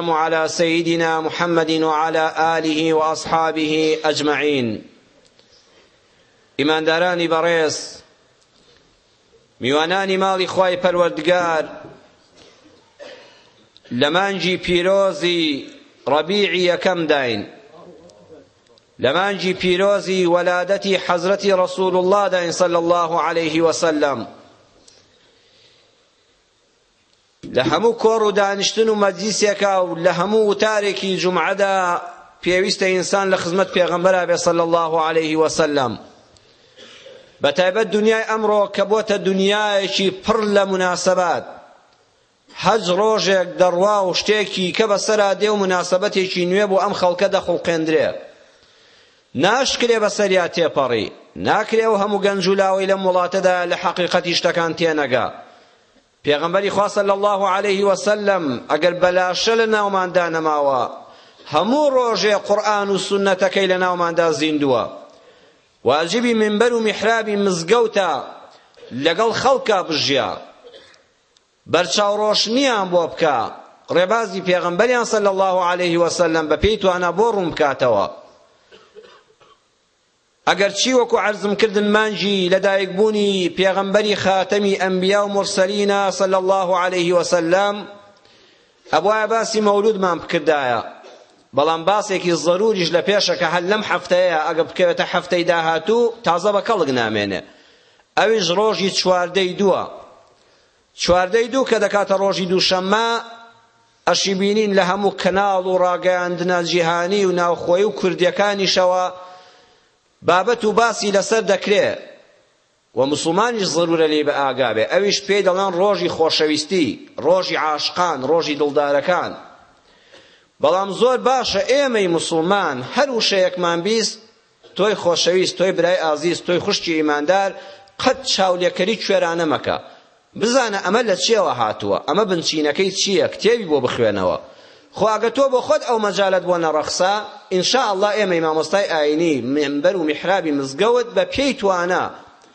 السلام علی سیدنا محمد وعلی آله وأصحابه أجمعین ئیماندارانی بەڕێز میوانانی ماڵی خوای پەروەردگار لە مانگی پیرۆزی ڕەبیعی یەکەمداین لە مانگی پیرۆزی وەلادەتی حەزرەتی ڕەسوول اللهداین صلی الله عليه وسلم لە هەموو کۆڕ و دانیشتن و مەجلیسێکا و لە هەموو وتارێکی جومعەدا پێویستە ئینسان لە خزمەت پێغەمبەرا بێ صلی الله علیه وسلم بەتایبەت دنیای ئەمڕۆ کە بۆتە دنیایەکی پڕ لە مناسبات هەج ڕۆژێک دەڕوا و شتێکی کە بەسەرا دێ و مناسبەتێکی نوێ بۆ ئەم خەڵکە دەخوڵقێندرێ ناشکرێ بەسەریا تێپەڕی. ناکرێ ئەو هەموو گەنج و لاوەی لەم وڵاتەدایە لە حەقیقەتی شتەکان تێنەگا. پێغەمبەری خوا صلی اللە علیە وسلم ئەگەر بە لاشە لە ناوماندا نەماوە، هەموو ڕۆژێ قورئان و سوننەتەکەی لە ناوماندا زیندووە. واجبی مینبەر و میحرابی مزگەوتە لەگەڵ خەڵکا بژیا. بەرچاوڕۆشنیان بۆ بکا، ڕێبازی پێغەمبەریان صلی اللە علیە وسلم بە پێی توانا بۆ ڕوون بکاتەوە. ئەگەر چی وەکو عەرزم کردن مانجی لە دایک بوونی پێغەمبەری خاتەمی ئەنبیا و مرسەلینە صلی اللە علیە وسلم ئەبوایە باسی مەولودمان بکردایە بەڵام باسێکی ضروریش لە پێشە کە هەر لەم هەفتەیە ئەگە بکەوێتە هەفتەی داهاتوو تازە بە کەڵک نامێنێ ئەویش ڕۆژی چواردەی دووە چواردەی دوو کە دەکاتە ڕۆژی دووشەممە، ئەشیبینین لە هەموو کەناڵ و ڕاگەیاندنە جیهانی و ناوخۆیی و کوردیەکانیشەوە بابەت و باسی لەسەر دەکرێ و مسوڵمانیش زەرورە لێی بە ئاگابێ ئەویش پێی دەڵێن ڕۆژی خۆشەویستی ڕۆژی عاشقان ڕۆژی دڵدارەکان بەڵام زۆر باشە ئێمەی مسوڵمان هەر وشەیەکمان بیست تۆی خۆشەویست، تۆی برای ئازیز، تۆی خوشکی ئیماندار، قەت چاولێکەری کوێرانە مەکە. بزانە ئەمە لە چییەوە هاتووە، ئەمە بنچینەکەی چییە، کتێبی بۆ بخوێنەوە. خۆ ئەگە تۆ بۆ خۆت ئەو مەجالەت بۆ نەڕەخسا، ان شاء اللە ئێمەی مامۆستای ئایینی مینبەر و میحرابی مزگەوت بە پێی توانا،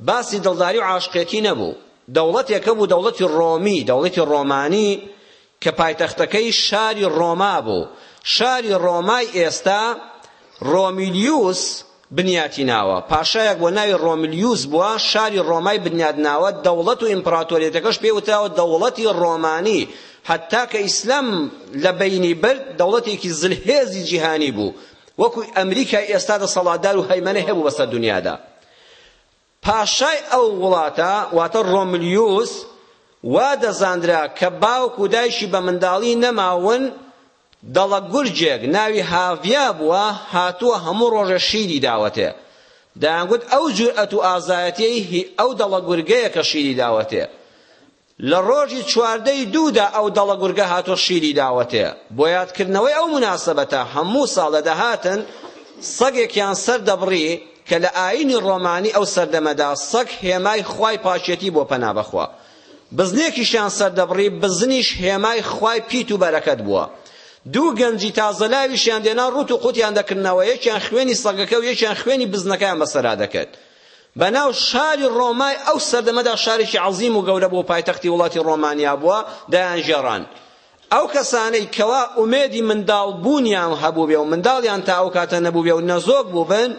باسی دڵداری و عاشقێتی نەبوو، دەوڵەتێک هەبوو دەوڵەتی ڕۆمی، دەوڵەتی ڕۆمانی، کە پایتەختەکەی شاری ڕۆما بوو، شاری ڕۆمای ئێستا ڕۆمیلیوس بنیاتی ناوە، پاشایەک بۆ ناوی ڕۆمیلیوس بووە شاری ڕۆمای بنیات ناوە، دەوڵەت و ئیمپراتۆریەتەکەش پێی وتراوە دەوڵەتی ڕۆمانی، هەتا کە ئیسلام لە بەینی برد دەوڵەتێکی زلهێزی جیهانی بوو، وەکو ئەمریکای ئێستا دەسەڵاتدار و هەیمەنەی هەبوو بەسەر دنیادا. پاشای ئەو وڵاتە واتە ڕۆملیوس وا دەزانرا کە باوک و دایکی بە منداڵی نەماون، دەڵە گورجێک ناوی هاڤیا بووە، هاتووە هەموو ڕۆژێ شیری داوەتێ. دەیانگوت ئەو جورئەت و ئازایەتیەی هی ئەو دەڵە گورگەیە کە شیری داوەتێ. لە ڕۆژی چواردە ی دوو دا ئەو دەڵە گورگە هاتوە شیری داوەتێ بۆ یاد کردنەوەی ئەو مناسەبەتە هەموو ساڵ دەدەهاتن سەگێکیان سەر دەبڕی کە لە ئاینی ڕۆمانی ئەو سەردەمەدا سەگ هێمای خوای پاکێتی بوە پەنا بەخوا بزنێکیشیان سەر دەبڕی بزنیش هێمای خوای پیت و بەرەکەت بوە دوو گەنجی تازەلاویشیان دێنا ڕوت و قوتیان دەکردنەوە یەکیان خوێنی سەگەکە و یەکیان خوێنی بزنەکەیان بەسەرا دەکرد بە ناو شاری ڕۆمای ئەو سەردەمەدا شارێکی عەزیم و گەورە بوو پایتەختی وڵاتی ڕۆمانیا بووە دایانگێڕان ئەو کەسانەی کەوا ئومێدی منداڵ بوونیان هەبووبێ و منداڵیان تا ئەو کاتە نەبووبێ و نەزۆک بووبن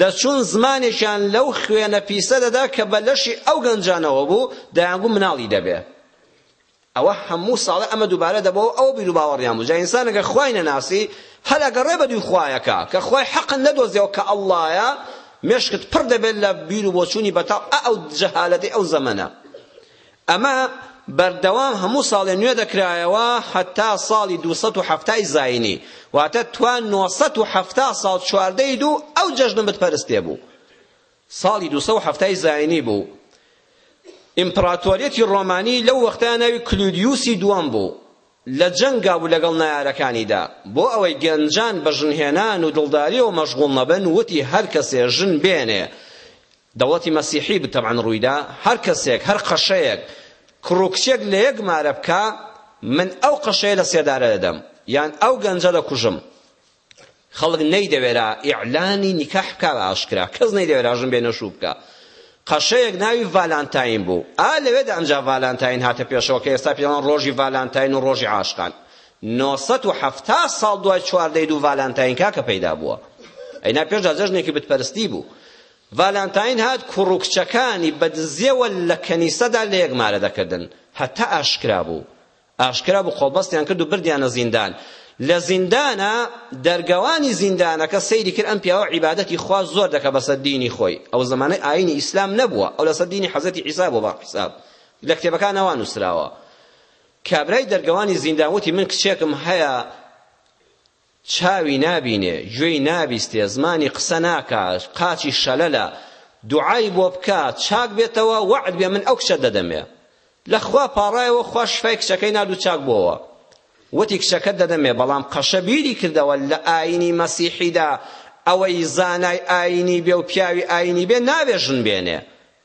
دەچوون زمانێکیان لەو خوێنە پیسە دەدا کە بە لەشی ئەو گەنجانەوە بوو دەیانگوو مناڵی دەبێ ئەوە هەموو ساڵە ئەمە دووبارە دەبۆوە ئەوە بیروباوەڕیان بوو جا ئینسان ئەگەر خوای نەناسی هەر ئەگەڕێ بە دووی خوایەکە کە خوای حەقن نەدۆزیەوە کە ئەڵڵایە مێشکت پڕ دەبێت لە بیر و بۆچوونی بەتاڵ ئە ئەو جەهالەتی ئەو زەمەنە ئەمە بەردەوام هەموو ساڵێ نوێ دەکرایەوە هەتا ساڵی 270 زینی واتە توان 970 ساڵ چواردەی دوو ئەو جەژنم بتپەرستێ بوو ساڵی دوو سەد و حەفتا ی زاینی بوو. ئیمپڕاتۆریەتی ڕۆمانی لەو وەختە ناوی کلودیوسی دووەم بوو. لە جەنگا بوو لەگەڵ نەیارەکانیدا. بۆ ئەوەی گەنجان بە ژنهێنان و دڵداریەوە مەشغوڵ نەبن وتی هەر کەسێ ژن بێنێ، دەوڵەتی مەسیحی بوو تەبعەن ڕوویدا، هەر کەسێک، هەر قەشەیەک کوڕ و کچێک لە یەک مارە بکا من ئەو قەشەیە لە سێدارە دەدەم یان ئەو گەنجە دەکوژم. خەڵک نەیدەوێرا ئیعلانی نیکاح بکا بە ئاشکرا، کەس نەیدەوێرا ژن بێنە شوو بکا. قەشەیەک ناوی ڤالانتاین بوو، ئا لەوێدا ئنجا ڤالانتاین هاتە پێشەوە کە ئێستا پێی دەڵێن ڕۆژی ڤالانتاین و ڕۆژی عاشقان. نۆ سەد و حەفتا ساڵ دوای چواردەی دوو ڤالانتاین کاکە پەیدا بووە. ئەینا پێشدا جەژنێکی بتپەرستی بوو. ڤالانتاین هات کوڕ و کچەکانی بە دزیەوە لە کەنیسەدا لە یەک مارە دەکردن. هەتا ئاشکرا بوو. ئاشکرا بوو قۆڵبەستیان کرد و بردیانە زیندان لە زیندانا دەرگەوانی زیندانەکە سەیری کرد ئەم پیاوە عیبادەتی خوا زۆر دەکە بەسەر دینی خۆی ئەو زمانەی ئاینی ئیسلام نەبووە ئەو لەسەر دینی حەزەتی عیسا بۆ بە حساب لە کتێبەکانەوە نووسراوە کابرای دەرگەوانی زیندان وتی من کچێکم هەیە چاوی نابینێ، گوێی نابیستێ، زمانی قسە ناکا، قاچی شەلەلە، دوعای بۆ بکە چاک بێتەوە، وەعد بێ من ئەو کچەت دەدەمێ. لە خوا پاڕایەوە خوا شیفای کچەکەی نارد و چاک بۆوە. وتی کچەکەت دەدەمێ، بەڵام قەشە بیری کردەوە لە ئایینی مەسیحیدا ئەوەی زانای ئایینی بێ و پیاوی ئایینی بێ نابێ ژن بێنێ،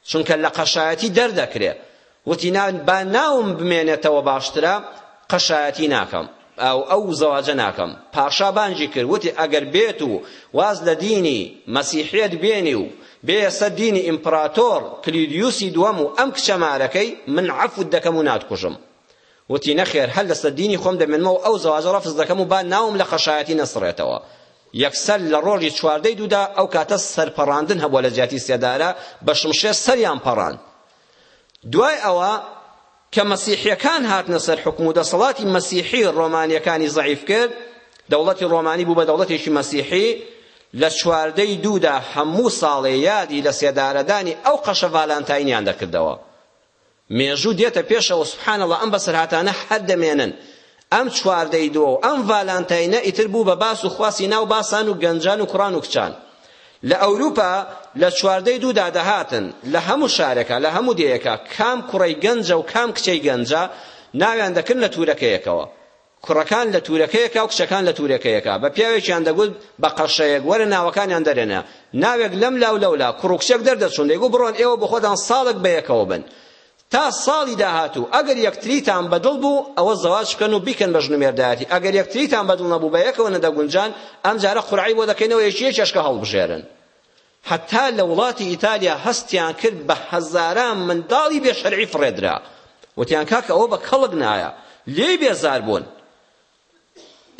چونکە لە قەشایەتی دەردەکرێ وتی نا با ناوم بمێنێتەوە باشترە قەشایەتی ناکەم ئەو ئەو زەواجە ناکەم پاشا بانجی کرد وتی ئەگەر بێت و واز لە دینی مەسیحیەت بێنی و بێسە دینی ئیمپراتۆر کلیدیوسی دووەم و ئەم کچە مارەکەی من عەفوت دەکەم و ناتکوژم وتی نەخێر هەر لەسەر دینی خۆم دەمێنمەوە ئەو زەواجە ڕەفز دەکەم و با ناوم لە قەشایەتی نەسڕێتەوە یەکسەر لە ڕۆژی چواردەی دوودا ئەو کاتە سەرپەڕاندن هەبووە لە جیاتی سێدارە بە شمشێر سەریان پەڕاند دوای ئەوە کە مەسیحیەکان هاتنە سەر حکم و دەسەڵاتی مەسیحی ڕۆمانیەکانی زەعیف کرد دەوڵەتی ڕۆمانی بوو بە دەوڵەتێکی مەسیحی لە چواردەی دوودا هەموو ساڵێ یادی لە سێدارەدانی ئەو قەشە ڤالانتاینیان دەکردەوە مێژوو دێتە پێشەوە سبحان اللە ئەم بەسەرهاتانە هەر دەمێنن ئەم چواردەی دۆ و ئەم ڤالانتاینە ئیتر بوو بە باس و خواسی ناو باسان و گەنجان و کوڕان و کچان لە ئەوروپا لە چواردەی دوودا دەهاتن لە هەموو شارەکە لە هەموو دێیەکە کام کوڕەی گەنجە و کام کچەی گەنجە ناویان دەکرد لە تورەکەیەکەوە کوڕەکان لە تورەکەیەکا و کچەکان لە تورەکەیەکا، بە پیاوێکیان دەگوت بە قەشەیەک، وەرە ناوەکانیان دەرێنە. ناوێک لەملا و لەولا، کوڕ و کچێک دەردەچوون، دەیگوت بڕۆن ئێوە بۆ خۆتان ساڵێک بە یەکەوە بن. تا ساڵی داهاتوو، ئەگەر یەکتریتان بە دڵ بوو، ئەوە زەواج بکەن و بیکەن بە ژن و مێردایەتی، ئەگەر یەکتریتان بە دڵ نەبوو، بە یەکەوە نەدەگونجان، ئەمجارە قورعەی بۆ دەکەینەوە یەکی یەکی ئەشکە هەڵبژێرن. هەتا لە وڵاتی ئیتالیا هەستیان کرد بە هەزاران منداڵی بێ شەرعی فڕێدرا وتیان کاکە ئەوە بە کەڵک نایە لێی بێزار بوون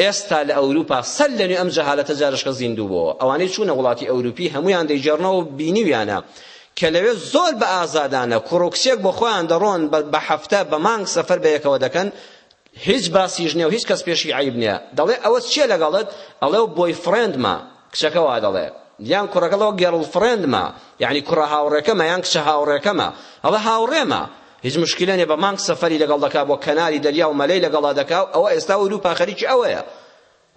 ئێستا لە ئەوروپا سەر لەنوێ ئەم جەهالەتە جارشکە زیندوو بۆەوە ئەوانەی چوونە وڵاتی ئەوروپی هەمویان دەیجێڕنەوە بینیویانە کە لەوێ زۆر بە ئازادانە کوڕۆکسێک بۆ خۆیان دەڕۆن بە هەفتە بە مانگ سەفەر بە یەکەوە دەکەن هیچ باسیش نیە و هیچ کەس پێشی عەیب نیە دەڵێ ئەوە چیە لەگەڵت ئەڵێ و بۆی فڕێندمە کچەکە وا دەڵێ یان کوڕەکە ڵەوە گێڕڵ فڕێندمە یعنی کوڕە هاوڕێکەمە یان کچە هاوڕێکەمە ئەڵە هاوڕێمە هیچ مشکلە نیە بە مانگ سەفەری لەگەڵ دەکا بۆ کەناری دەریا و مەلەی لەگەڵا دەکا و ئەوە ئێستا وروپا خەریکی ئەوەیە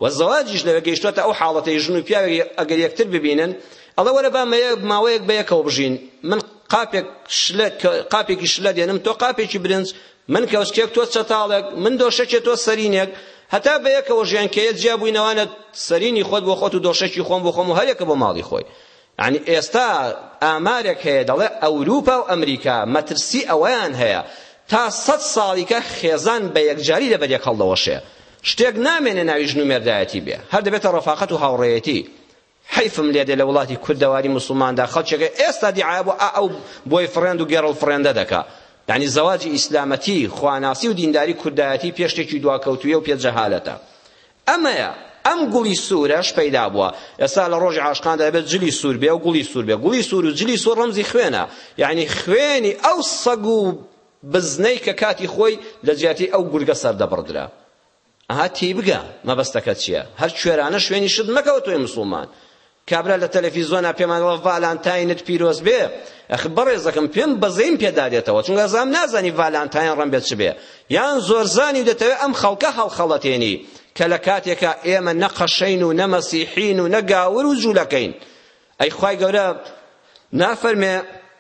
وە زەواجیش لەوێ گەیشتۆتە ئەو حاڵەتەی ژن و پیاوێک ئەگەر یەکتر ببینن ئەڵێ وەرە با ماوەیەک بە یەکەوە بژین من قاپێک شلە قاپێکی شلە دێنم تۆ قاپێکی برنج من کەوسکێک تۆ چەتاڵێک من دۆشەکێ تۆ سەرینێک هەتا بە یەکەوە ژیان کە یەک جیا بووینەوانە سەرینی خۆت بۆ خۆت و دۆشەکی خۆم بۆ خۆم و هەر یەکە بۆ ماڵی خۆی یانی ئێستا ئامارێک هەیە دەڵێ ئەوروپا و ئەمریکا مەترسی ئەوەیان هەیە تا سەد ساڵیکە خێزان بە یەکجاری لەبەر یەک هەڵدەوەشێ شتێک نامێنێ ناوی ژن و مێردایەتی بێ هەر دەبێتە ڕەفاقەت و هاوڕێیەتی حیفم لێ دێ لە وڵاتی کوردەواری موسڵماندا خەڵکێکە ئێستا دیعایە بۆ ئا ئەو بۆی فڕێند و گێڕڵ فڕێندە دەکا یعنی زەواجی ئیسلامەتی خواناسی و دینداری کوردایەتی پێشتێکی دواکەوتویە و پێ جەهالەتە ئەمەیە ئەم گوڵی سورەش پەیدا بووە ئێستا لە ڕۆژی عاشقان دەبێت جلی سور بێ و گوڵی سور بێ گوڵی سور و جلی سور ڕەمزی خوێنە یعنی خوێنی ئەو سەگ و بزنەی کە کاتی خۆی لە جیاتی ئەو گورگە سەردەبڕدرا ئەها تێیبگە مەبەستەکە چییە هەر کوێرانە شوێنی شت مەکەوە تۆی مسوڵمان کابرا لە تەلەفیزۆنا پێمان دەڵێ ڤالانتاینت پیرۆز بێ ئەخ بەڕێزەکەم پێم بەزەیم پێدا دێتەوە چونکە ئەزانم نازانی ڤالانتاین ڕەمبێ چ بێ یان زۆر زانی و دەتەوێ ئەم خەڵکە هەڵخەڵەتێنی کە لە کاتێکا ئێمە نە قەشەین و نە مەسیحین و نە گاور و جوولەکەین ئەی خوای گەورە نافەرمێ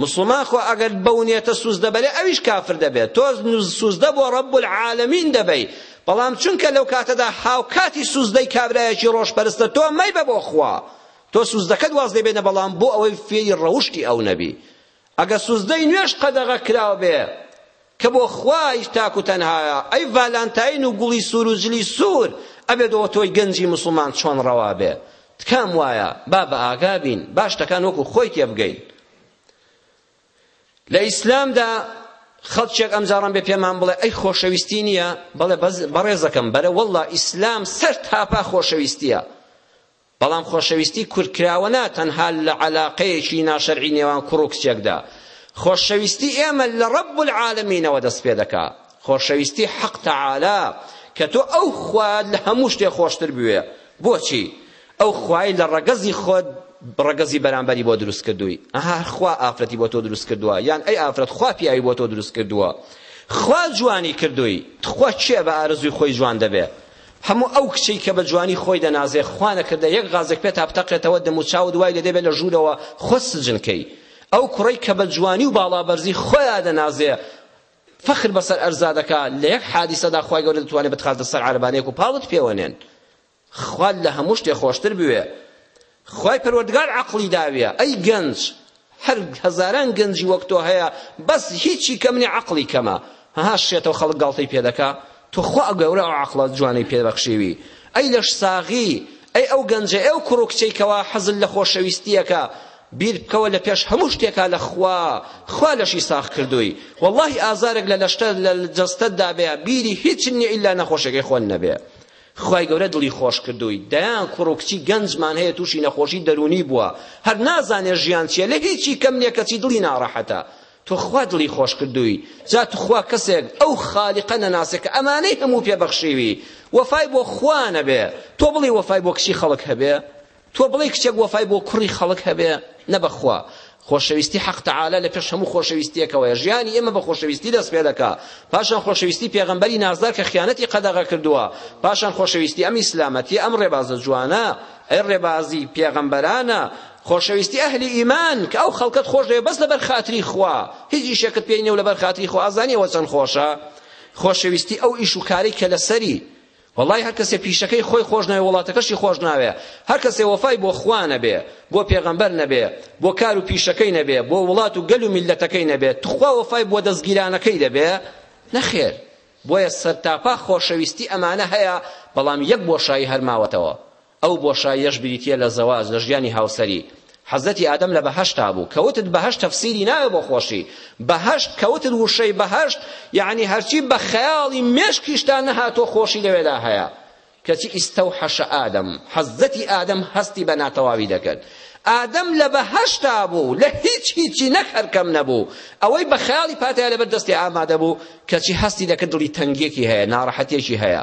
موسڵمان خۆ ئەگەر بەو نیەتە سوزدە بەرێ ئەویش کافر دەبێت تۆ سوزدە بۆ رب العالمین دەبەی بەڵام چونکە لەو کاتەدا هاوکاتی سوزدەی کابرایەکی رۆژپەرستە تۆ مەیبە بۆ خوا تۆ سوزدەکەت واز لێبێنە بەڵام بۆ ئەوەی فێری رەوشتی ئەو نەبی ئەگە سوزدەی نوێش قەدەغە کراو بێ کە بۆ خوایش تاک و تەنهایە، ئەی ڤالانتاین و گوڵی سوور و جلی سوور، ئەبێت بۆ تۆی گەنجی موسڵمان چۆن ڕەوا بێ؟ تکام وایە، با بە ئاگا بین، با شتەکان وەکوو خۆی تێ بگەین. لە ئیسلامدا خەڵکێک ئەم جاڕەم بێ پێمان بڵێ ئەی خۆشەویستی نییە؟ بەڵێ بەڕێزەکەم بەرە واللە ئیسلام سەر تاپا خۆشەویستییە. بەڵام خۆشەویستی کورتکراوە نا تەنها لە عەلاقەیەکی ناشەرعی نێوان کوڕ و کچێکدا، خۆشەویستی ئێمە لە رب العالمینەوە دەست پێدەکا، خۆشەویستی حەق تعالی کە تۆ ئەو خوات لە هەموو شتێ خۆشتر بوێ، بۆچی؟ ئەو خوای لە رەگەزی خۆت رەگەزی بەرامبەری بۆ دروست کردووی، ئەها هەر خوا ئافرەتی بۆ تۆ دروست کردووە، یان ئەی ئافرەت خوا پیاوی بۆ تۆ دروست کردووە، خوا جوانی کردووی، تخوا کێ بە ئارەزووی خۆی جوان دەبێ؟ هەموو ئەو کچەی کە بە جوانی خۆی دەنازێ خوا نەکردە یەک غازێک پێتا بتەقێتەوە دەموچاوت وای لێ دەبێ لە ژوورەوە خۆت سجن کەی ئەو کوڕەی کە بە جوانی و باڵابەرزی خۆیا دەنازێ فەخر بەسەر ئەرزا دەکا لە یەک حادیسەدا خوای گەورە دەتوانێت بتخاتە سەر عەربانەیەک و پاڵت پێوەنێن خوال لە هەموو شتێ خۆشتر بوێ خوای پەروەردگار عەقڵی داویە ئەی گەنج هەر هەزاران گەنجی وەک تۆ هەیە بەس هیچی کەم نیە عەقڵی کەمە ها شێتەو خەڵک گاڵتەی پێ دەکا تۆ خوا گەورە ئەو عەقڵە جوانەی پێ بەخشیوی ئەی لەش ساغی ئەی ئەو گەنجە ئەو کوڕ و کچەی کەوا حەزل لە خۆشەویستیەکە بیر بکەوە لە پێش هەموو شتێکا لە خوا خوا لەشی ساخ کردووی واللهی ئازارێک لە لەشتە لە جەستەتدا بێ بیری هیچ نیە ئیلا نەخۆشێکی خوێن نەبێ خوای گەورە دڵی خۆش کردووی دەیان کوڕ و کچی گەنجمان هەیە تووشی نەخۆشی دەروونی بووە هەر نازانێ ژیان چییە لە هیچی کەم نییە کەچی دڵی ناڕەحەتە تۆ خوا دڵی خۆش کردووی جا توخوا کەسێک ئەو خالیقە نەناسێ کە ئەمانەی هەموو پێ بەخشیوی وەفای بۆ خوا نەبێ تۆ بڵی وەفای بۆ کچی خەڵک هەبێ تۆ بڵێی کچێک وەفای بۆ کوڕی خەڵک هەبێ نە بەخوا خۆشەویستی حەق تەعالا لە پێش هەموو خۆشەویستیەکەوەیە ژیانی ئێمە بە خۆشەویستی دەست پێ دەکا پاشان خۆشەویستی پێغەمبەری نازدار کە خیانەتی قەدەغە کردووە پاشان خۆشەویستی ئەم ئیسلامەتی ئەم ڕێبازە جوانە ئەی ڕێبازی پێغەمبەرانە خۆشەویستی ئەهلی ئیمان کە ئەو خەڵکەت خۆش دەوێت بەس لەبەر خاتری خوا هیچ ئیشێکت پێی نیە و لەبەر خاتری خوا ئازانیەوە چەند خۆشە خۆشەویستی ئەو ئیش و کارەی کە لەسەری وەڵای هەر کەسێ پیشەکەی خۆی خۆش ناوێ وڵاتەکەشی خۆش ناوێ هەر کەسێ وەفای بۆ خوا نەبێ بۆ پێغەمبەر نەبێ بۆ کار و پیشەکەی نەبێ بۆ وڵات و گەل و میللەتەکەی نەبێ توخوا وەفای بۆ دەزگیرانەکەی دەبێ نەخێر بۆیە سەرتاپا خۆشەویستی ئەمانە هەیە بەڵام یەک بۆشایی هەر ماوەتەوە ئەو بۆشاییەش بریتیە لە زەواج لە ژیانی هاوسەری، حەزرەتی ئادەم لە بەهەشتا بوو، کە وتت بەهەشت تەفسیری ناوێ بۆ خۆشی، بەهەشت کە وتت وشەی بەهەشت یەعنی هەرچی بە خەیاڵی مێشکیشتا نەهاتووە خۆشی لەوێدا هەیە، کەچی ئیستەوحەش ئادەم، حەزرەتی ئادەم هەستی بە ناتەواوی دەکرد، ئادەم لە بەهەشتا بوو لە هیچ هیچی نەک هەر کەم نەبوو، ئەوەی بە خەیاڵی پاتایە لەبەر دەستی ئامادە بوو، کەچی هەستی دەکرد دڵی تەنگیەکی هەیە، ناڕەحەتیەکی هەیە،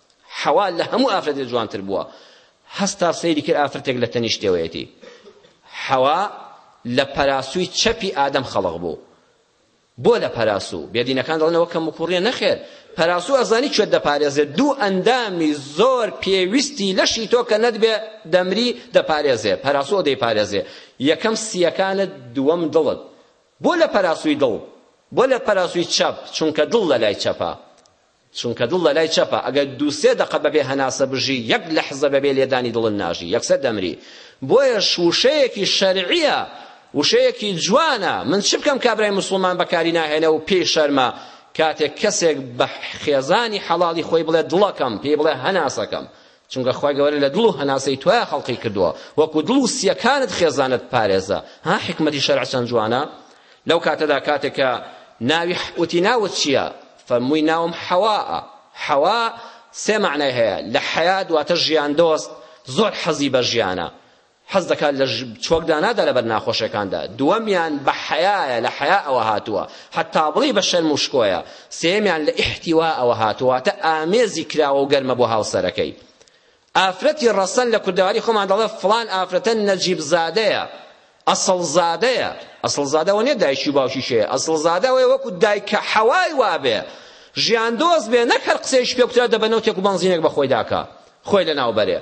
حەوا لە هەموو ئافرەتێ جوانتر بووە هەستا سەیری کرد ئافرەتێک لە تەنیشتێوەیەتی حەوا لە پەراسووی چەپی ئادەم خەڵق بوو بۆ لە پەراسوو بێدینەکان دەڵێنەوە کەم و کوڕیە نەخێر پەراسوو ئەزانی کوێت دەپارێزێت دوو ئەندامی زۆر پێویستی لەشی تۆ کە نەتبێ دەمری دەپارێزێ پەراسوو دەیپارێزێ یەکەم سیەکانت دووەم دڵت بۆ لە پەراسووی دڵ بۆ لە پەراسووی چەپ چونکە دڵ لە لای چەپە چونکە دڵ لەلای چەپە ئەگەر دوو سێ دەقە بەبێ هەناسە بژی یەک لەحزە بەبێ لێدانی دڵن ناژی یەکسەر دەمری بۆیەش وشەیەکی شەرعیە وشەیەکی جوانە من چ بکەم کابرای مسوڵمان بەکاری ناهێنە و پێی شەرمە کاتێک کەسێک بە خێزانی حەڵاڵی خۆی بڵێ دڵەکەم پێی بڵێ هەناسەکەم چونکە خوای گەورە لە دڵ و هەناسەی تۆیا خەڵقی کردووە وەکو دڵ و سیەکانت خێزانت پارێزە ها حکمەتی شەرع چەند جوانە لەو کاتەدا کاتێک کە ناوی وتی ناوت چییە فەرمووی ناوم حەواء حەوا سێ معنای هەیە لە حەیا دواتە ژیان دۆست زۆر حەزی بە ژیانە حەز دەکات لە چۆک دانادا لەبەر ناخۆشەکاندا دووەمیان بە حەیایە لە حەیا ئەوە هاتووە حەتا بڵی بە شەرم و شکۆیە سێمیان لە ئیحتیوا ئەوە هاتووە تە ئامێزی کراوە و گەرمە بۆ هاوسەرەکەی ئافرەتی ڕەسەن لە کوردەواری خۆمان دەڵێ فڵان ئافرەتە نەجیب زادەیە ئەسڵ زادەیە ئەسڵ زادەوە نیە دایکی و باوکی شەیە ئەسڵ زادەوەی وەکو دایکە حەوای وابێ ژیان دۆز بێ نەک هەر قسەیش پێ بکرا دەبەنەوتێک و بەنزینێک بە خۆی داکا خۆی لەناو بەرێ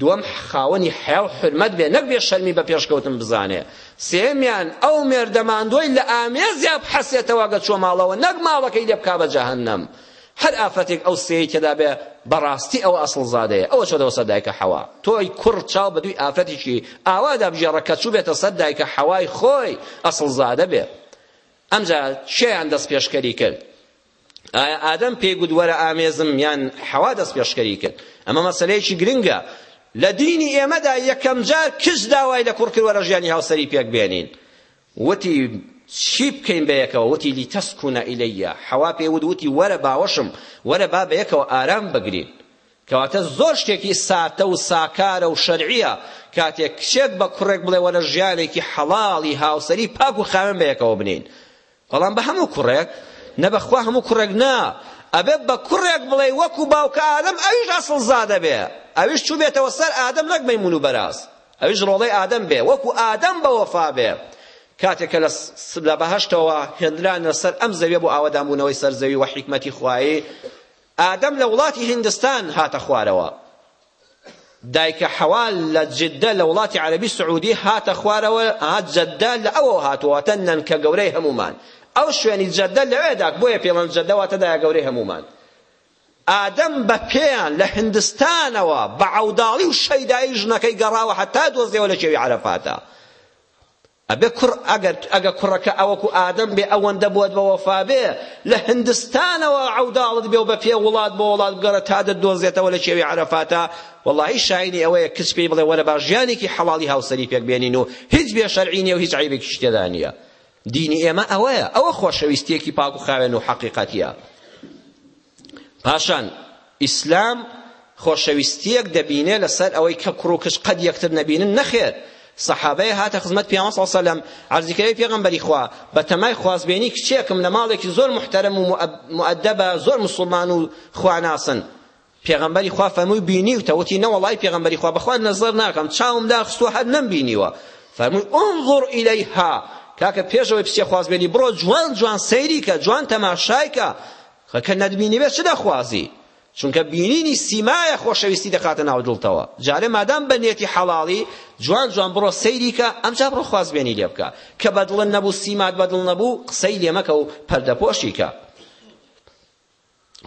دووەم خاوەنی حەیا و حورمەت بێ نەک بێ شەرمی بە پێشکەوتن بزانێ سێیەمیان ئەو مێردە ماندووەی لە ئامێزیا بحەسێتەوە گە چووە ماڵەوە نەک ماڵەکەی لێ بکا بە جەهەنەم هەر ئافرەتێک ئەو سێی تێدا بێ بەڕاستی ئەوە ئەسڵزادەیە ئەوە چۆدەوە سەر دایکە حەوا تۆی کوڕ چاو بە دووی ئافرەتێکی ئاوادا بژێڕە کە چوو بێتە سەر دایکە حەوای خۆی ئەسڵزادە بێ ئەمجا چێیان دەست پێشکەری کرد ئایا ئادەم پێی گوت وەرە ئامێزم یان حەوا دەست پێشکەری کرد ئەمە مەسەلەیەکی گرنگە لە دینی ئێمەدا یەکەم جار کچ داوای لە کوڕ کرد وەرە ژیانی هاوسەری پێک بێنین وتی چی بکەین بە یەکەوە وتی لیتەسکونە ئیلەیە حەوا پێ وت وتی وەرە باوەشم وەرە با بە یەکەوە ئارام بگرین کەواتە زۆر شتێکی ساتە و ساکارە و شەرعیە کاتێک کچێک بە کوڕێک بڵێ وەرە ژیانێکی حەڵاڵی هاوسەری پاک و خاوێن بە یەکەوە بنین بەڵام بە هەموو کوڕێک نە بەخوا هەموو کوڕێک نا ئەبێ بە کوڕێک بڵێ وەکو باوکە ئادەم ئەویش ئەسڵزادە بێ ئەویش چووبێتەوە سەر ئادەم نەک مەیمون و بەراز ئەویش ڕۆڵەی ئادەم بێ وەکو ئادەم بە وەفا بێ کاتێک کە لە بەهشتەوە هێنرانە سەر ئەم زەویە بۆ ئاوەدانبوونەوەی سەر زەوی و حیکمەتی خوایی ئادەم لە وڵاتی هندستان هاتە خوارەوە دایکە حەوا لە جدە لە وڵاتی عەرەبی سعودی هاتە خوارەوە ها جەدە لە ئەوەوە هاتووە واتە نەنکە گەورەی هەموومان ئەو شوێنی جەدە لەوێدا بۆیە پێڵەن جەدە واتە دایە گەورەی هەموومان ئادەم بە پێیان لە هندستانەوە بە عەوداڵی و شەیدایی ژنەکەی گەڕاوە هەتا دۆزیەوە لە کێوی عەرەفاتە ئەبێ کوڕ ئەگەر ئەگە کوڕەکە ئەوەکو ئادەم بێ ئەوەندە بۆت بە وەفا بێ لە هندستانەوە عەوداڵت بێ و بە پێ وڵات بۆ وڵات بگەڕێ تا دەتدۆزێتەوە لە کێوی عەرەفاتە وەڵاهی شایەنی ئەوەیە کچ پێی بڵێ وەرە با ژیانێکی حەڵاڵی هاوسەری پێک بێنین و هیچ بێ شەرعی نیە و هیچ عەیبێکیش تێدا نیە دینی ئێمە ئەوەیە ئەوە خۆشەویستیەکی پاک و خاوێن و حەقیقەتیە پاشان ئیسلام خۆشەویستیەک دەبینێ لەسەر ئەوەی کە کوڕ و کچ قەد یەکتر نەبینن نەخێر سەحابەیە هاتە خزمەت پیامبەر صلی الله علیه و سلم عەرزی کردی پێغەمبەری خوا بە تەمای خوازبێنی کچێکم لە ماڵێکی زۆر محتەرم و مؤدبە زۆر مسلمان و خواناسن پێغەمبەری خوا فەرمووی بینیوتە وتی نەوەڵای پێغەمبەری خوا بەخوا نەزەر ناکەم چاوم داخستووە هەر نەم بینیوە فەرمووی انظر إليها کاکە پێشەوەی پسیە خوازبێنی بڕۆ جوان جوان سەیری کە جوان تەماشای کە خە کە نەتبینیبێ چ دەخوازی؟ چونکە بینینی سیمایە خۆشەویستی دەخاتە ناو دڵتەوە جارێ مادام بە نیەتی حەڵاڵی جوان جوان بڕۆ سەیری کە ئەمجا بڕۆ خوازبێنی لێ بکە کە بە دڵت نەبوو سیمات بە دڵ نەبوو قسەی لێ مەکە و پەردەپۆشی کە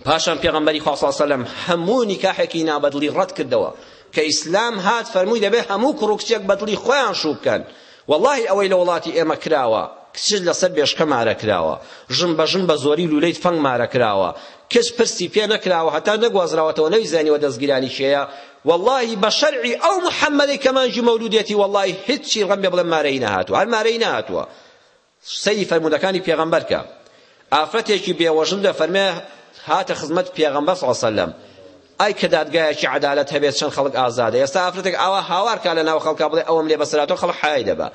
پاشان پێغەمبەری خوا صلی الله علیه وسلم هەموو نیکاحێکی نابەدڵی ڕەت کردەوە کە ئیسلام هات فەرمووی دەبێ هەموو کوڕ و کچێک بەدڵی خۆیان شوو بکەن وەڵاهی ئەوەی لە وڵاتی ئێمە کراوە کچ لەسەر بێشکە مارە کراوە ژن بە ژن بە زۆری لولەی تفەنگ مارە کراوە کچ پرسی پێ نەکراوە هەتا نەگوازراوەتەوە نەیزانیوە دەزگیرانی کێیە وەڵاهی بە شەرعی ئەو محەمەدەی کە مانگی مەولودێتی وەڵاهی هیچی ڕەمبێ بڵێم مارەیی نەهاتوە هەر مارەیی نەهاتوە سەیری فەرموودەکانی پێغەمبەر کە، ئافرەتێکی بێوەژن دەفەرمێ، هاتە خزمەت پێغەمبەر صلی اللە علیە و سلم، ئای کە دادگایەکی عەدالەت هەبێ چەند خەڵک ئازادە، ئێستا ئافرەتێک ئاوا هاوار کا لەناو خەڵکا بڵێ ئەوەم لێ بەسەرهاتووە خەڵک حەیای دەبا.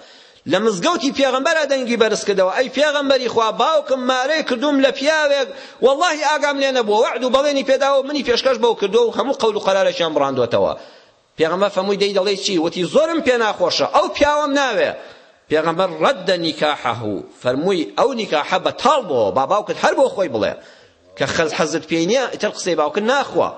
لە مزگەوتی پێغەمبەرا دەنگی بەرز کردەوە، ئەی پێغەمبەری خوا باوکم مارەی کردووم لە پیاوێک وەڵڵاهی ئاگام لێ نەبووە، وەعد و بەڵێنی پێداوە و منی پێشکەش بەو کردووە و هەموو قەول و قەرارێکیان بڕاندووەتەوە، پێغەمبەر فەمووی دەی دەڵێی چی وتی زۆرم پێ ناخۆشە ئەو پیاوەم ناوێ پێغەمبەر ڕەد نیکاحه فەرمووی ئەو نیکاحە بەتاڵ بۆ با باوکت هەر بۆ خۆی بڵێ کە خەز حەزت پێی نییە ئیتر قسەی باوکت ناخوا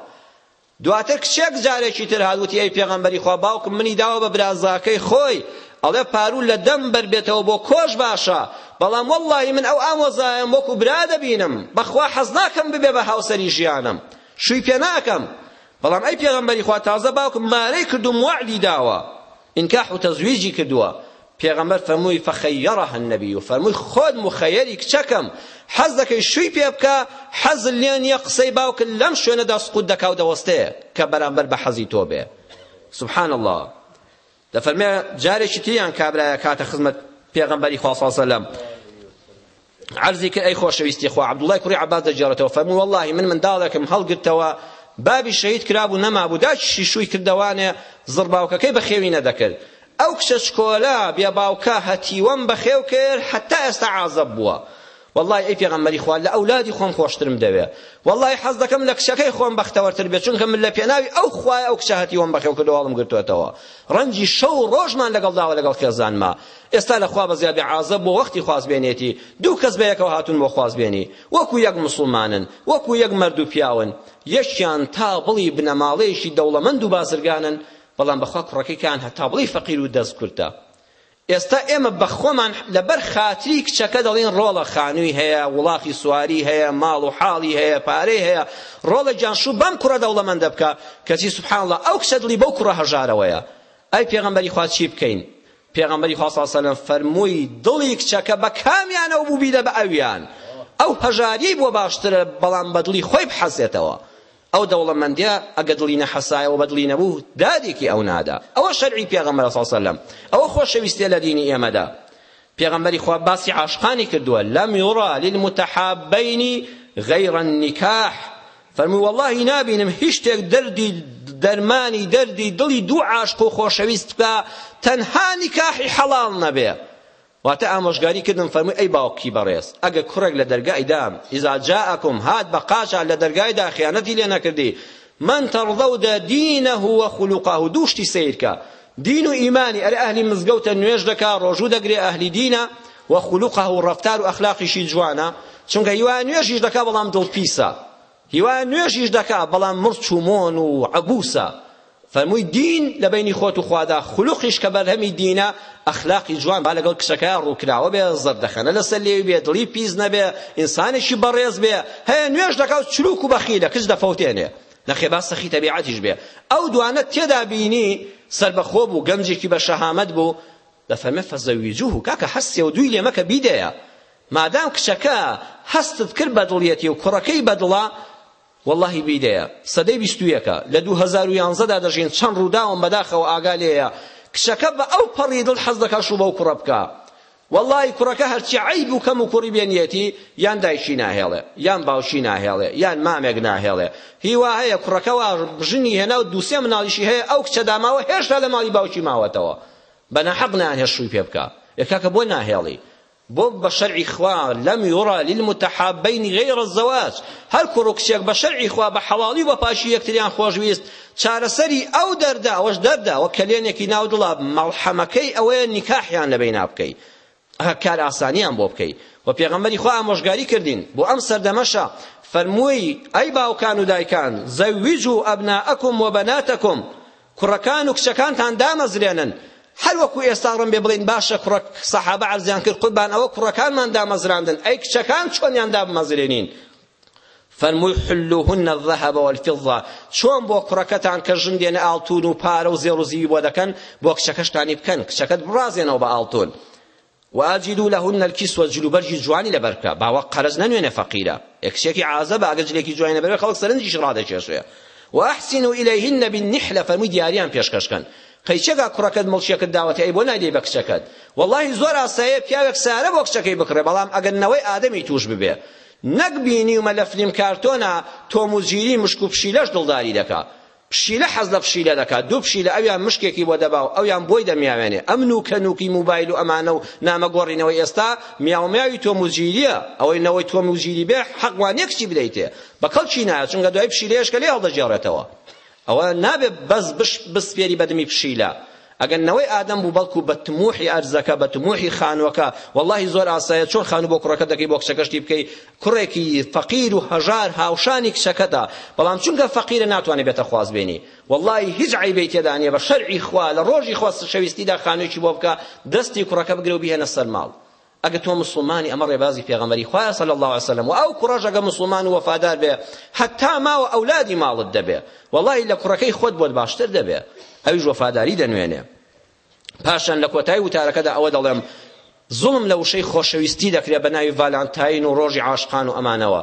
دواتر کچێک جارێکی تر هات وتی ئەی پێغەمبەری خوا باوکم منی داوە بە برازاکەی خۆی ئەڵێ پارو لە دەم بەربێتەوە بۆ کۆش باشە بەڵام وەڵڵاهی من ئەو ئامۆزایەم وەکو برا دەبینم بەخوا حەز ناکەم ببێ بە هاوسەری ژیانم شووی پێ ناکەم بەڵام ئەی پێغەمبەری خوا تازە باوکم مارەی کردووم وەعدی داوە ئینکاح و تەزویجی کردووە پێغەمبەر فەرمووی فخیرها النبی فەرمووی خۆت موخەیەری کچەکەم حەز دەکەی شووی پێ بکە حەزت لێ نییە قسەی باوکت لەم شوێنەدا سقوت دەکا و دەوەستێ کە بەرامبەر بە حەزی تۆ بێ سبحان اللە دەفەرمێ جارێکی تریان کابرایە کاتە خزمەت پێغەمبەری خوا صلی الله علیه و سلم عرضی کرد ئەی خۆشەویستی خوا عبدالله کوڕی عباس دەگێڕێتەوە فەرموو والله من منداڵێکم هەڵگرتەوە بابی شەهید کرابوو نەمابوو داکیشی شووی کردەوانێ زڕباوکەکەی بەخێوی نەدەکرد ئەو کچە چکۆلە بێباوکە هەتیوەم بەخێو کرد حتا ئێستا عازەب بووە وەڵڵاهی ئەی پێغەمبەری خوا لە ئەولادی خۆم خۆشترم دەوێ وەڵڵاهی حەز دەکەم لە کچەکەی خۆم بەختەوەرتر بێ چونکە من لە پێناوی ئەو خوایە ئەو کچە هەتیوم بەخێو کردووە هەڵم گرتووەتەوە ڕەنجی شەو و ڕۆژمان لەگەڵ داوە لەگەڵ خێزانما ئێستا لە خوا بەزیا بێ عازە بۆ وەختی خوازبێنێتی دوو کەس بە یەکەوە هاتوون بۆ خوازبێنی وەکو یەک مسوڵمانن وەکو یەک مەرد و پیاون یەکیان تا بڵی بنەماڵەیەکی دەوڵەمەند و بازرگانن بەڵام بەخوا کوڕەکەی کان هەتا بڵی فەقیر و دەست کورتە ئێستا ئێمە بە خۆمان لەبەر خاتری کچەکە دەڵێین ڕۆڵە، خانووی هەیە، وڵاخی سواری هەیە، ماڵ و حاڵی هەیە، پارەی هەیە، ڕۆڵە گیان شوو بەم کوڕە دەوڵەمەندە بکە، کەچی سبحان اللە ئەو کچە دڵی بەو کوڕە هەژارەوەیە، ئەی پێغەمبەری خوا چی بکەین؟ پێغەمبەری خوا صلی اللە علیە و سلم فەرمووی دڵی کچەکە بە کامیانەوە بوو بیدە بە ئەویان، ئەو هەژاریەی بۆ باشترە بەڵام بە دڵی خۆی بحەزێتەوە، ئەو دەوڵەمەندە ئەگە دڵی نەحەسایەوە بە دڵی نەبوو دادێکی ئەو نادا ئەوە شەرعی پێغەمبەرە صلی اللە علیە وسلم ئەوە خۆشەویستیە لە دینی ئێمەدا پێغەمبەری خوا باسی عاشقانی کردووە لم یرا للمتحابین غیر النکاح فەرمووی واللهی نابینم هیچ شتێک دەردی دەرمانی دەردی دڵی دوو عاشق و خۆشەویست بکا تەنها نکاحی حەڵاڵ نەبێ واتە، ئامۆژگاری کردم فەرمووی، ئەی باوکی بەڕێز، ئەگەر کوڕێک لە دەرگای دام، اذا جاءکم، هات بە قاچاخ لە دەرگای دا خیانەتی لێ نەکردی، من ترضون دینه و خلقه، دوو شتی سەیر کە، دین و ئیمانی، ئەرێ ئەهلی مزگەوتە نوێژ دەکا، ڕۆژوو دەگرێ، ئەهلی دینە، و خلقه و ڕەفتار و ئەخلاقیشی جوانە، چونکە هی وایە نوێژیش دەکا بەڵام دڵ پیسە، هیوایە نوێژیش دەکا بەڵام مڕچ و مۆن و عەبوسە فەرمووی دین لە بەینی خۆت و خوادا خولوقیش کە بەرهەمی دینە ئەخلاقی جوان با لەگەڵ کچەکەیا ڕووکراوە بێ زەردەخەنە لەسەر لێوی بێ دڵی پیس نەبێ ئینسانێکی بەڕێز بێ هەیە نوێژ دەکا و چروک و بەخیلە کچ دەفەوتێنێ نەخێ با سەخی تەبیعەتیش بێ ئەو دوانە تێدا بینی سەربەخۆ بوو گەنجێکی بە شەهامەت بوو دەفەرمێ فزویجوه کاکە هەست سێ و دووی لێ مەکە بیدەیە مادام کچەکە هەستت کرد بە دڵیەتی و کوڕەکەی بە دڵە واللهی بیدەیە سەدەی بیست و یەکە لە دوو هەزار و یانزە دا دەژین چەند ڕووداوم بەداخەوە ئاگا لێیە کچەکە بە ئەو پەڕی دڵ حەز دەکا شوو بەو کوڕە بکا واللهی کوڕەکە هەرچی عەیب و کەم و کوڕی بێنیەتی یان دایکی ناهێڵێ یان باوکی ناهێڵێ یان مامێک ناهێڵێ هیوا هەیە کوڕەکەوە ژنی هێنا و دوو سێ مناڵیشی هەیە ئەو کچە داماوە هێشتا لە ماڵی باوکی ماوەتەوە بە ناحەق ناهێ شوی پێ بکا. ئێ کاکە بۆ ناهێڵی بۆ بە شەرعی خوا لم یرا للمتحابین غیر الزواج هەر کوڕ و کچێک بە شەرعی خوا بە حەڵاڵی و بە پاکی یەکتریان خۆشویست چارەسەری ئەو دەردە ئەوەش دەردە وەک کەلێنێکی ناو دڵە مەڵحەمەکەی ئەوەیە نیکاحیان لەبەینا بکەی ە کار ئاسانیان بۆ بکەی وە پێغەمبەری خوا ئامۆژگاری کردین بۆ ئەم سەردەمەشە فەرمووی ئەی باوکان و دایکان زەویجو ئەبنائەکم و بەناتەکم کوڕەکان و کچەکانتان دامەزرێنن هەر وەکو ئێستا ڕم بێ بڵین باشە کوڕە سەحابە عەرزیان کرد قوربان ئەوە کوڕەکانمان دامەزراندن ئەی کچەکان چۆنیان دابمەزرێنین فەرمووی حلوهن الذهب والفضە، چۆن بۆ کوڕەکەتان کە ژن دێنە ئاڵتوون و پارە و زێڕ و زیوی بۆ دەکەن، بۆ کچەکەشتانی بکەن، کچەکەت بڕازێنەوە بە ئاڵتوون. وأجلوا لهن الكسوة جلوبەرگی جوانی لەبەر بکە، با وەک قەرەج نەنوێنێ فەقیرە، ئێ کچێکی عازەبە ئەگەر جلێکی جوانی لەبەر بێ خەڵک سەرنجیشی ڕادەکێشێ. وأحسنوا إليهن بالنحلە، فەرمووی دیاریان پێشکەش کەن. قەیچەکە کوڕەکەت مڵکێکت داوەتێ ئەی بۆ نایدەی بە کچەکەت؟ وەڵڵاهی زۆر ئاساییە پیاوێک سەیارە بۆ کچەکەی بکڕێ، بەڵام ئەگەر نەوەی ئادەمی تووش ببێ، نەک بینیومە لە فلیم کارتۆنە تۆم و جیری مشک و پشیلەش دڵداری دەکا پشیلە حەز لە پشیلە دەکا دوو پشیلە ئەویان مشکێکی بۆ دەبا و ئەویان بۆی دەمیاوێنێ ئەم نوکە نوکی موبایل و ئەمانە و نامە گۆڕینەوەی ئێستا میاو میاوی تۆم و جیریە ئەوەی نەوەی تۆم و جیری بێ حەق وانیە کچی بدەیتێ بە کەڵکی نایە چونکە دوای پشیلەیەشکە لێ هەڵدەگێڕێتەوە ئەوە نابێ بەس بش بسپێری بە دمی پشیلە ئەگەر نەوەی ئادەم بوو بەڵکو بە تموحی ئەرزەکە بە تموحی خانوەکە واللهی زۆر ئاسایە چۆن خانو بۆ کوڕەکە دەکەی بۆ کچەکە شتی بکەی کوڕێکی فەقیر و هەژار هاوشانی کچەکەتە بەڵام چونکە فەقیرە ناتوانێت بێتە خوازبێنی واللهی هیچ عیبەی تێدا نیە بە شەرعی خوا لە ڕۆژی خوا شەویستیدا خانوێکی بۆ بکە دەستی کوڕەکە بگرە و بیهێنە سەر ماڵ ئەگە تۆ مسوڵمانی ئەمە ڕێبازی پێغەمبەری خوایە صلی الله علیه وسلم و ئەو کوڕەش ئەگە مسوڵمان و وەفادار بێ هەتا ماوە ئەولادی ماڵت دەبێ وەڵای لە کوڕەکەی خۆت بۆت باشتر دەبێ ئەویش وەفاداری دەنوێنێ پاشان لە کۆتای وتارەکەدا ئەوە دەڵێم زوڵم لە وشەی خۆشەویستی دەکرێت بە ناوی ڤالانتاین و ڕۆژی عاشقان و ئەمانەوە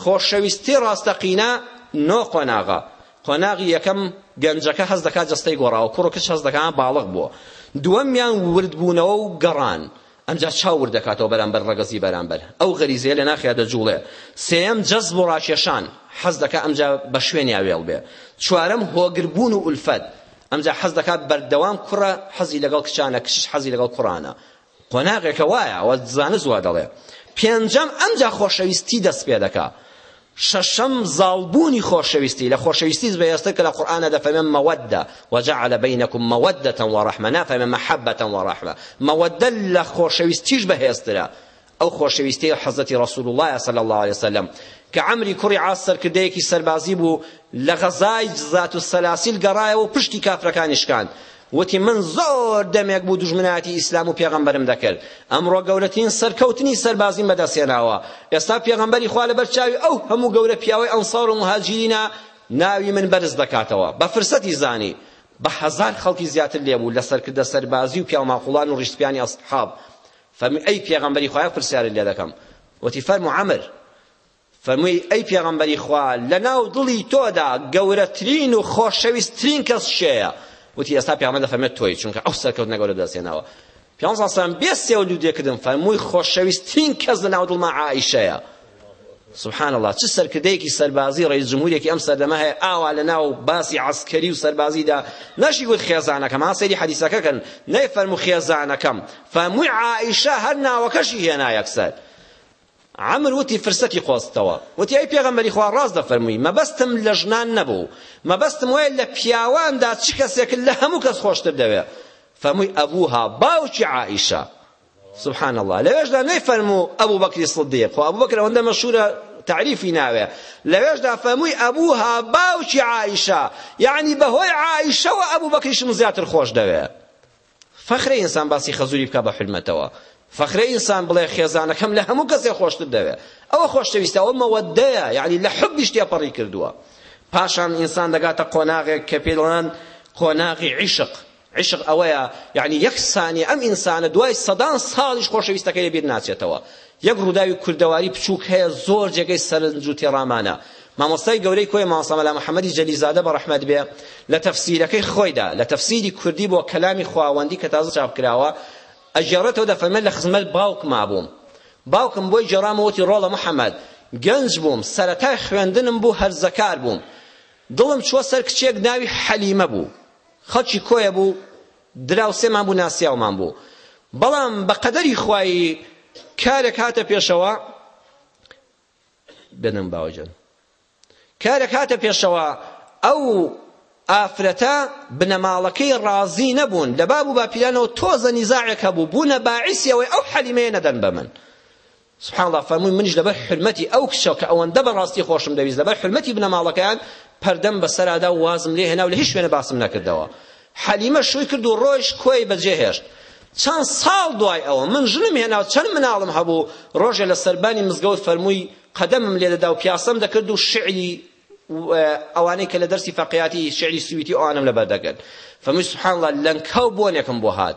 خۆشەویستی ڕاستەقینە نۆ قۆناغە، قۆناغی یەکەم گەنجەکە هەست دەکات جەستەی گۆڕاوە، کوڕ و کچ هەست دەکان باڵغ بووە، دووەمیان وردبوونەوە و گەڕان، ئەمجا چاو ورد دەکاتەوە بەرامبەر ڕەگەزی بەرامبەر، ئەو غەریزەیە لە ناخیا دەجووڵێ، سێیەم جەزب و ڕاکێشان، حەز دەکات ئەمجا بە شوێنیا وێڵ بێ، چوارەم هۆگر بوون و ئولفەت، ئەمجا حەز دەکات بەردەوام کوڕە حەزی لەگەڵ کچانە، کچش حەزی لەگەڵ کوڕانە، قۆناغێکە وایە و زانست وا دەڵێ. پێنجەم، ئەمجا خۆشەویستی دەست پێ دەکا. شەشەم، زاڵ بوونی خۆشەویستی لە خۆشەویستی زبێەستە کە لە قورئانا دەفەرمێ مەوەدە، وجعل بینکم مەوەدەتە وەڕەحمە نافەرمێ مەحەبەتە وەڕەحمە، مەوەدە لە خۆشەویستیش بەهێزترە، ئەو خۆشەویستیەی حەزرەتی رسول اللە صلی اللە علیە وسلم کە عەمری کوڕی عاس سەرکردەیەکی سەربازی بوو لە غەزای ذات السلاسیل گەڕایەوە و پشتی کافرەکانی شکاند، وتی، من زۆر دەمێک بوو دوژمنایەتی ئیسلام و پێغەمبەرم دەکرد، ئەمڕۆ گەورەترین سەرکەوتنی سەربازیم بەدەستهێناوە، ئێستا پێغەمبەری خوا لەبەر چاوی ئەو هەموو گەورە پیاوەی ئەنسار و موهاجیرینە ناوی من بەرز دەکاتەوە، بە فرسەتی زانی بە هەزار خەڵکی زیاتر لێ بوو لە سەرکردە سەربازی و پیاوماقوڵان و ڕیشسپیانی ئەسحاب، فەرمووی ئەی پێغەمبەری خوا یەک پرسیارت لێ دەکەم، وتی، فەرموو عەمر، فەرمووی، ئەی پێغەمبەری خوا، لەناو دڵی تۆدا گەورەترین و خۆشەویستترین کەس کێیە؟ وتی، ئێستا پێغەمبەر دەفەرمێت تۆی، چونکە ئەو سەرکەوتنە گەورە بەدەستهێناوە. پێغەمبەر صلی الله بێ سێ و دوو دێکردن فەرمووی، خۆشەویستترین کەس لەناو دڵما عائیشەیە. سبحان الله چ سەرکردەیەکی سەربازی ڕئیس جمهورێکی ئەم سەردەمە هەیە ئاوا لەناو باسی عسکەری و سەربازیدا نەشی گوت خێزانەکەم ها سەیری حەدیسەکە کەن نەی فەرموو خێزانەکەم فەرمووی عائیشە هەر ناوەکەشی هێنا یەکسەر عەمر وتی فرسەکی قۆزتەوە وتی ئەی پێغەمبەری خوا ڕاست دەفەرمووی مەبەستم لە ژنان نەبوو مەبەستم وایە لە پیاواندا چ کەسێکت لە هەموو کەس خۆشتر دەوێ فەرمووی ئەبوها باوکی عائیشە سبحان الله لەوێشدا نەیفەرموو ئەبوو بەکری صدیق خۆ ئەبوو بەکر ئەوەندە مەشهورە تعریفی ناوێ لەوێشدا فەرمووی ئەبوها باوکی عائیشە یعنی بەهۆی عائیشەوە ئەبوو بەکریشم زیاتر خۆش دەوێ فەخرە ئینسان باسی خەزوری بکا بە حورمەتەوە. فەخرە ئینسان بڵێ خێزانەکەم لە هەموو کەسێ خۆشتر دەوێ. ئەوە خۆشتەویستە ئەوە مەوەدەیە یانی لە حوبیش تێپەڕی کردووە. پاشان ئینسان دەگاتە قۆناغێک کە پێی دەڵێن قۆناغی عیشق. عیشق ئەوەیە یانی یەک سانیە ئەم ئینسانە دوای سەدان ساڵیش خۆشەویستەکەی لە بیر ناچێتەوە. یەک ڕووداوی کوردەواری بچووک هەیە زۆر جێگەی سەرنج و تێڕامانە مامۆستای گەورەی کۆیە مامۆستا مەلا محەممەدی جەلیزادە بە ڕەحمەت بێ لە تەفسیرەکەی خۆیدا لە تەفسیری کوردی بۆ کەلامی خواوەندی کە تازە چاپ کراوە ئەگێڕێتەوە دەفەرمێت لە خزمەت باوکما بووم باوکم بۆی جێڕامەوە وتی ڕۆڵە محەممەد گەنج بووم سەرەتای خوێندنم بوو هەرزەکار بووم دڵم چووە سەر کچێک ناوی حەلیمە بوو خەڵکی کۆیە بوو دراوسێمان بوو ناسیاومان بوو بەڵام بە قەدەری خوایی کارێک هاتە پێشەوە بێنم باوەجان کارێک هاتە پێشەوە ئەو ئافرەتە بنەماڵەکەی ڕازی نەبوون لە باب و باپیرانەوە تۆزە نیزاعێک هەبوو بوونە باعیسیەوەی ئەو حەلیمەیە نەدەن بە من سبحان اللە فەرمووی منیش لەبەر حورمەتی ئەو کچە کە ئەوەندە بەڕاستی خۆشم دەویست لەبەر حورمەتی بنەماڵەکەیان پەردەم بەسەرادا و وازم لێ هێنا و لە هیچ شوێنە باسم نەکردەوە حەلیمە شووی کرد و ڕۆیشت کۆی بەجێهێشت چەند ساڵ دوای ئەوە من ژنم هێنا و چەند مناڵم هەبوو ڕۆژێ لە سەربانی مزگەوت فەرمووی قەدەمم لێ دەدا و پیاسەم دەکرد و شعری ئەوانەی کە لە دەرسی فەقیاتی شعری سویتی ئەوانم لەبەر دەکرد فەرمووی سبحان الله لەنکاو بۆنێکم بۆ هات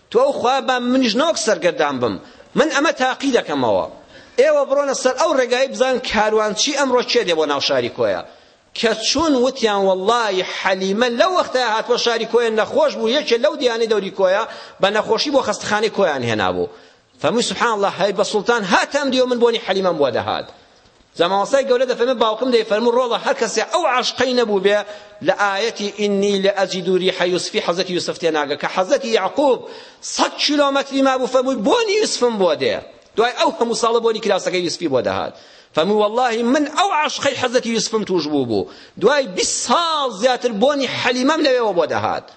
توخوا با منیش ناوک سەرگەردان بم من ئەمە تاقی دەکەمەوە ئێوە بڕۆنە سەر ئەو ڕێگای بزان کاروانچی ئەمڕۆ کێ دێ بۆ ناو شاری کۆیە کە چوون وتیان وەڵڵاهی حەلیمە لەو وەختە هاتووە شاری کۆیە نەخۆش بوو یەکێ لەو دیانەی دەوری کۆیە بە نەخۆشی بۆ خەستەخانەی کۆیان هێنابوو فەرمووی سبحان اللە هەی بە سوڵتان هاتم دیوە من بۆنی حەلیمەم بۆ دەهات جا مامۆستای گەورە دەفەرمێ باوکم دەیفەرموو ڕۆڵە هەر کەسێ ئەو عەشقەی نەبوو بێ لە ئایەتی ئینی لەئەجید ریح یوسفی حەزەتی یوسف تێناگە کە حەزەتی یعقوب سەد کیلۆمەتری مابوو فەرمووی بۆنی یوسفم بۆ دێ دوای ئەو هەموو ساڵە بۆنی کراسەکەی یوسفی بۆ دەهات فەرمووی واللهی من ئەو عەشقەی حەزەتی یوسفم توش بوو بوو دوای بیست ساڵ زیاتر بۆنی حەلیمەم لەوێوە بۆ دەهات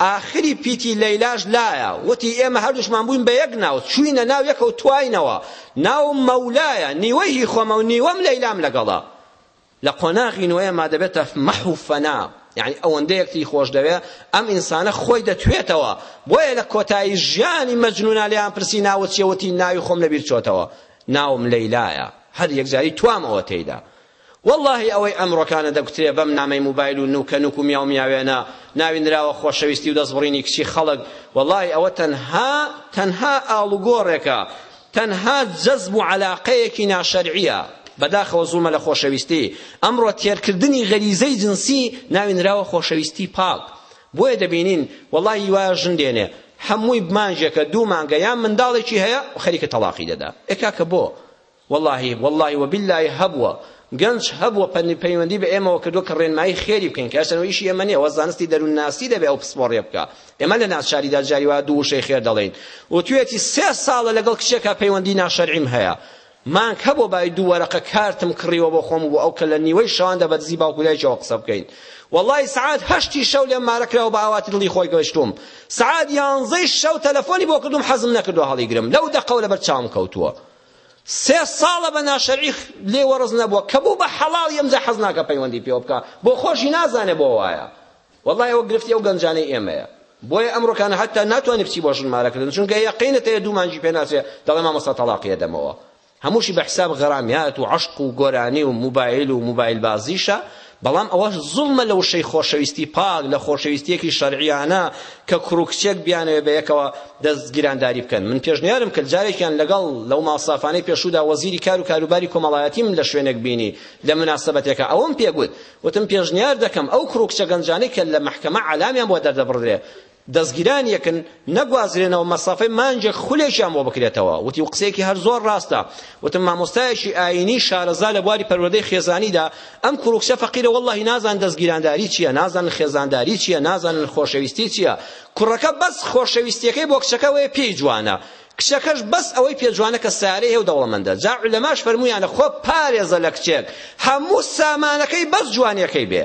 ئاخری پیتی لەیلاش لایە وتی ئێمە هەردووشمان بووین بە یەک ناو چووینە ناو یەکەو تواینەوە ناوم مەولایە نیوەی هی خۆمە و نیوەم لەیلام لەگەڵە لە قۆناغی نۆیەما دەبێتە مەح و فەنا یعنی ئەوەندە یەکتری خۆش دەوێ ئەم ئینسانە خۆی دەتوێتەوە بۆیە لە کۆتایی ژیانی مەجنونا لێیان پرسی ناوت چیە وتی ناوی خۆم لەبیر چۆتەوە ناوم لەیلایە هەر یەکجاری توامەوە تێیدا وەڵاهی ئەوەی ئەمڕۆکانە دەگوترێ بەم نامەی موبایل و نوکە نوک و میاو میاوێنە ناوی نراوە خۆشەویستی و دەستبڕینی کچی خەڵک وەڵاهی ئەوە تەنها تەنها ئاڵوگۆڕێکە تەنها جەزب و عەلاقەیەکی ناشەرعیە بەداخەوە زوڵمە لە خۆشەویستی ئەمڕۆ تێرکردنی غەریزەی جنسی ناوی نراوە خۆشەویستی پاک بۆیە دەبینین وەڵاهی هی وایە ژن دێنێ هەمووی مانگێکە دوو مانگە یان منداڵێکی هەیە خەریکە تەڵاقی دەدا ئێ کاکە بۆ وەڵاهی وەڵاهی وەبیللایی هەبووە گەنج هەبووە پەیوەندی بە ئێمەوە کردووە کە ڕێنمایی خێری بکەین کە هەرچەند ئەوە ئیشی ئێمە نییە ئەوە زانستی دەروونناسی دەبێ ئەو پسپۆڕییە بکا ئێمە لە ناچاریدا جاری وا دوو وشەی خێر دەڵێین وتوێتی سێ ساڵە لەگەڵ کچێکا پەیوەندی ناشەرعیم هەیە مانگ هەبوو بای دوو وەرەقە کارتم کڕیوە بۆ خۆم و بۆ ئەو کە لە نیوەی شەواندا بە دزی باوک و دایکەوە قسە بکەین وەڵی سعات هەشتی شەو لێم مارە کراوە بە ئاواتی دڵی خۆی گەشتوم سعات یانزەی شەو تەلەفۆنی بۆ کردوم حەزم نەکردو هەڵیگرم لەو دەقەو لەبەر چاوم کەوتووە سێ ساڵە بە ناشەرعی لێ وەڕز نەبووە کە بوو بە حەڵاڵی ئەمجا حەز ناکە پەیوەندی پێوە بکا بۆ خۆشی نازانێ بۆ وایە والله ئەوە گرفتی ئەو گەنجانەی ئێمەیە بۆیە ئەمڕۆکان هەتا ناتوانانی بچی بۆ ژن مارەکردن چونکە یەقینت هەیە دوو مانگی پێ ناچێ دەڵێ مامۆستا تەڵاقیە دەمەوە هەمووشی بە حساب غەرامیات و عەشق و گۆرانی و موبایل و موبایل بازیشە بەڵام ئەوە زوڵمە لە وشەی خۆشەویستی پاک، لە خۆشەویستییەکی شەرعییانە کە کوڕ و کچێک بیانەوێت بە یەکەوە دەست گیرانداری بکەن. من پێشنیارم کرد جارێکیان لەگەڵ لەو ماڵسافانەی پێشوودا وەزیری کار و کاروباری کۆمەڵایەتیم لە شوێنێک بینی لە موناسەبەتێکا ئەوەم پێ گوت وتم پێشنیار دەکەم ئەو کوڕ و کچە گەنجانەی کە لە مەحکەمە عەلامیان بۆ دەردەبڕدرێ دەزگیران یەکن نەگوازرێنەوە مەسافەی مانگێک خولێکیان بۆ بکرێتەوە وتی و قسەیەکی هەر زۆر ڕاستە وتم مامۆستایەکی ئاینی شارەزا لە بواری پەروەردەی خێزانیدا ئەم کوڕ و کچە فەقیرە وەڵڵاهی نازان دەزگیرانداری چییە نازانن خێزانداری چییە نازانن خۆشەویستی چییە کوڕەکە بەس خۆشەویستیەکەی بۆ کچەکە وەیە پێی جوانە کچەکەش بەس ئەوەی پێجوانە کە سارەی هەیە و دەوڵەمەندە جا علەماش فەرموویانە خۆ پارێزە لە کچێک هەموو سامانەکەی بەس جوانیەکەی بێ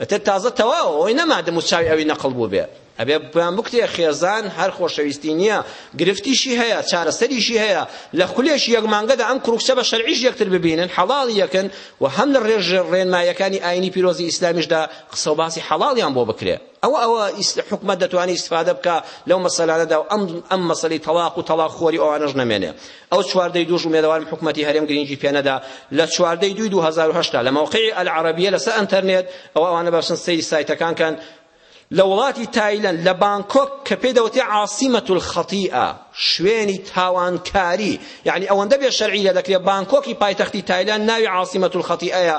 ئیتر تازە تەواو ئەوەی نەما دەمو چاوی ئەوی نەقڵ بووبێ ئەبێ پێیان بکتێ خێزان هەر خۆشەویستی نییە گرفتیشی هەیە چارەسەریشی هەیە لە خولێکی یەک مانگەدا ئەم کوڕکچە بە شەرعیش یەکتر ببینن حەڵاڵی یەکن و هەم لە ڕێژ ڕێنمایەکانی ئاینی پیرۆزی ئیسلامیشدا قسە و باسی حەڵاڵیان بۆ بکرێ ئەوە ئەوە حکومەت دەتوانێت استفادە بکە لەو مەسەلانەدا و ئەم ئەم مەسەلەی تەڵاق و تەڵاق خۆری ئەوانەش نەمێنێ ئەو چوار دەی دووش ئومێدەوارم حکومەتی هەرێم گرنگی پێنەدا لە چوار دەی دووی 2008 لە مەوقعی ئەلعەرەبیە لەسەر ئەنتەرنێت ئەوە ئەوانە بەسن سەیری سایتەکان کەن لە وڵاتی تایلەند لە بانکۆک کە پێی دەوتێ عاصمەت الخەتیئە شوێنی تاوانکاری یعنی ئەوەندە بێ شەرعی لێ دەکرێت بانکۆکی پایتەختی تایلەند ناوی عاصمەت الخەتیئەیە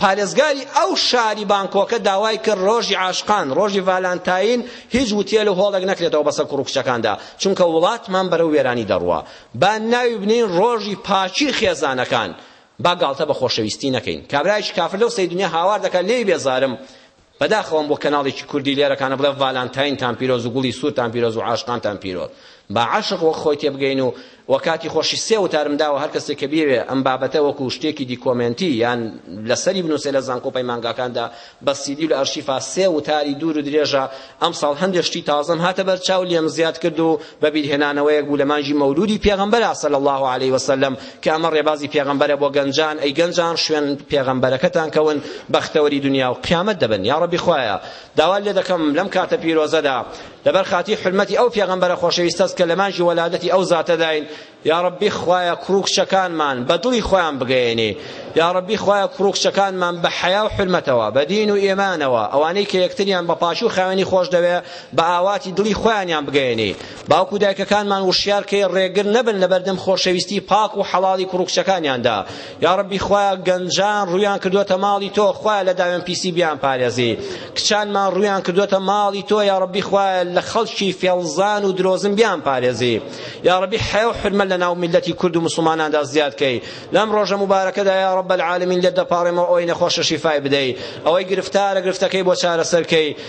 پارێزگاری ئەو شاری بانکۆکە داوای کرد ڕۆژی عاشقان، ڕۆژی ڤالانتاین هیچ وتێل و هۆڵێک نەکرێتەوە بەسەر کوڕ و کچەکاندا، چونکە وڵاتمان بەرەو وێرانی دەڕوا. با ناوی بنێین ڕۆژی پاکی خێزانەکان. با گاڵتە بە خۆشەویستی نەکەین. کابرایەکی کافر لەو سەری دنیا هاوار دەکات لێی بێزارم. بەداخەوەم بۆ کەناڵێکی کوردی لێرەکانە بڵێ ڤالانتاینتان پیرۆز و گوڵی سوورتان پیرۆز و عاشقانتان پیرۆز با عاشق وەک خۆی تێبگەین و وە کاتی خۆشی سێ وتارم داوە هەر کەسێک کە بیەوێ ئەم بابەتە وەکوو شتێکی دی کۆمێنتی یان لەسەری بنووسێ لە زانکۆ و پەیمانگاکاندا بە سیدی و لە ئەرشیفا سێ وتاری دوور و درێژە ئەمساڵ هەندێ شتی تازەم هاتە بەر چاو لێم زیاد کرد و بە بیرهێنانەوەیەک بوو لە مانگی مەولوودی پێغەمبەرا صلی اللە علیە وسلم کە ئەمە ڕێبازی پێغەمبەرە بۆ گەنجان ئەی گەنجان شوێن پێغەمبەرەکەتان کەون بەختەوەری دنیا و قیامەت دەبن یا ڕەبی خوایە داوا لێ دەکەم لەم کاتە پیرۆزەدا لەبەر خاتی حرمەتی ئەو پێغەمبەرە خۆشەویستەس کە لە مانجی وەلادەتی ئەو زاتەداین یا ڕەبی خوایە کوڕکچەکانمان بە دڵی خۆیان بگەیەنی یا ڕەبی خوایە کوڕکچەکانمان بە حەیا و حرمەتەوە بە دین و ئێمانەوە ئەوانەی کە یەکتریان بە پاش و خاوێنی خۆش دەوێ بە ئاواتی دڵی خۆیانیان بگەیەنی باوک و دایکەکانمان وشیار کەی ڕێگر نەبن لەبەردەم خۆشەویستی پاک و حەڵاڵی کوڕ و کچەکانیاندا یاڕەبی خوایە گەنجان ڕویان کردوەتە ماڵی تۆ خوایە لە داوێن پیسی بیان پارێزی کچانمان ڕویان کردوەتە ماڵی تۆ یاڕەبی خوایە لە خەڵکی فێڵزان و درۆزن بیان پارێزی یاڕەبی حەیا و حرمە لە ناو میلەتی کورد و مسلماناندا زیاد کەی لەم ڕۆژە مبارەکەدا یا رب العالمین لێت دەپاڕێمەوە ئەوەی نەخۆشە شیفای بدەی ئەوەی گرفتارە گرفتەکەی بۆ چارەسەر کەی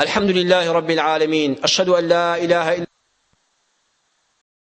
الحمد لله رب العالمين أشهد أن لا إله إلا